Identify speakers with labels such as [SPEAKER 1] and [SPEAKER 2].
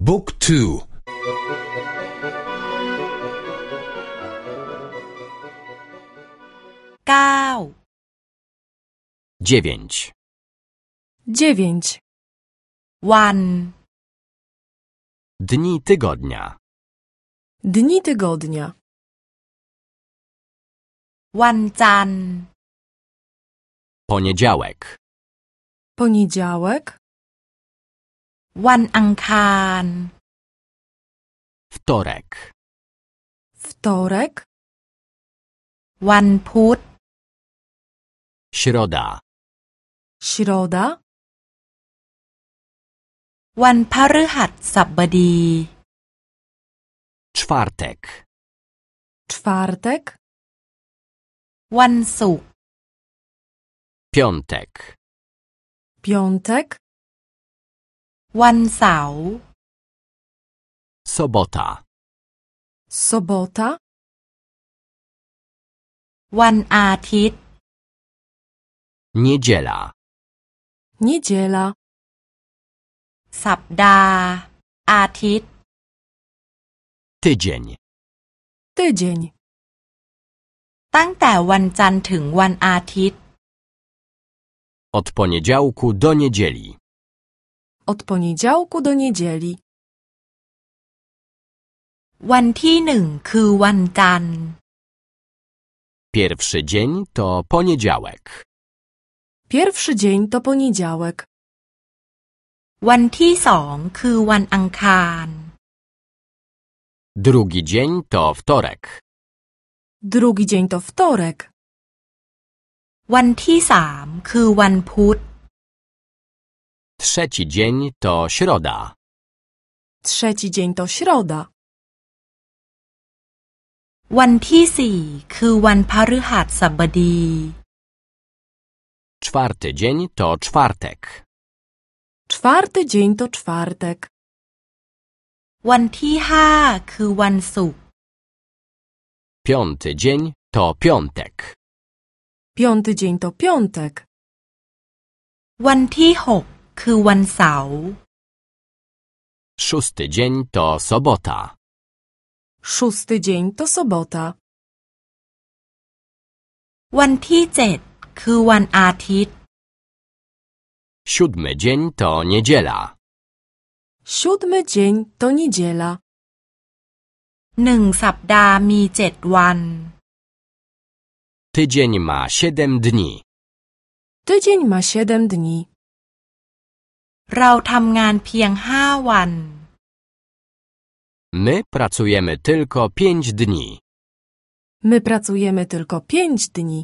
[SPEAKER 1] Book 2
[SPEAKER 2] 9
[SPEAKER 3] 9
[SPEAKER 1] 9 One.
[SPEAKER 2] Dni tygodnia.
[SPEAKER 3] Dni tygodnia.
[SPEAKER 1] One
[SPEAKER 2] Poniedziałek.
[SPEAKER 3] Poniedziałek.
[SPEAKER 1] วันอังคาร
[SPEAKER 2] wtorek,
[SPEAKER 3] wtorek,
[SPEAKER 1] วันพุธ
[SPEAKER 2] środa,
[SPEAKER 3] środa,
[SPEAKER 1] วันพฤหัสบดี
[SPEAKER 2] czwartek,
[SPEAKER 3] czwartek,
[SPEAKER 1] วันศุกร์
[SPEAKER 2] piątek,
[SPEAKER 3] piątek,
[SPEAKER 1] วันเสาร์
[SPEAKER 2] sobota,
[SPEAKER 3] sobota,
[SPEAKER 1] วันอาทิตย์
[SPEAKER 2] niedziela,
[SPEAKER 3] niedziela,
[SPEAKER 1] สัปดาห์ อาทิตย์
[SPEAKER 2] tydzień,
[SPEAKER 3] tydzień,
[SPEAKER 1] ตั้งแต่วันจันทร์ถึงวันอาทิตย์
[SPEAKER 2] od poniedziałku do niedzieli,
[SPEAKER 3] od poniedziałku do niedzieli,
[SPEAKER 1] วันที่หนึ่งคือวันจันทร์
[SPEAKER 2] pierwszy dzień to poniedziałek,
[SPEAKER 3] pierwszy dzień to poniedziałek,
[SPEAKER 1] วันที่สองคือวันอังคาร
[SPEAKER 2] drugi dzień to wtorek,
[SPEAKER 3] drugi dzień to wtorek,
[SPEAKER 1] วันที่สามคือวันพุธ
[SPEAKER 2] trzeci dzień to środa,
[SPEAKER 3] trzeci dzień to środa,
[SPEAKER 1] วันที่สี่คือวันพฤหัสบดี
[SPEAKER 2] czwarty dzień to czwartek,
[SPEAKER 3] czwarty dzień to czwartek,
[SPEAKER 1] วันที่ห้าคือวันศุกร์
[SPEAKER 2] piąty dzień to piątek,
[SPEAKER 3] piąty dzień to piątek,
[SPEAKER 1] วันที่หก คือวันเสาร์
[SPEAKER 2] szósty dzień to sobota,
[SPEAKER 3] szósty dzień to sobota,
[SPEAKER 1] วันที่เจ็ดคือวันอาทิตย์
[SPEAKER 2] siódmy dzień to niedziela,
[SPEAKER 3] siódmy dzień to niedziela,
[SPEAKER 1] หนึ่งสัปดาห์มีเจ็ดวัน
[SPEAKER 2] tydzień ma siedem dni.
[SPEAKER 3] tydzień ma siedem dni.
[SPEAKER 1] เราทำงานเพียงห้าวัน
[SPEAKER 2] My pracujemy tylko pięć dni.
[SPEAKER 3] My pracujemy tylko pięć dni.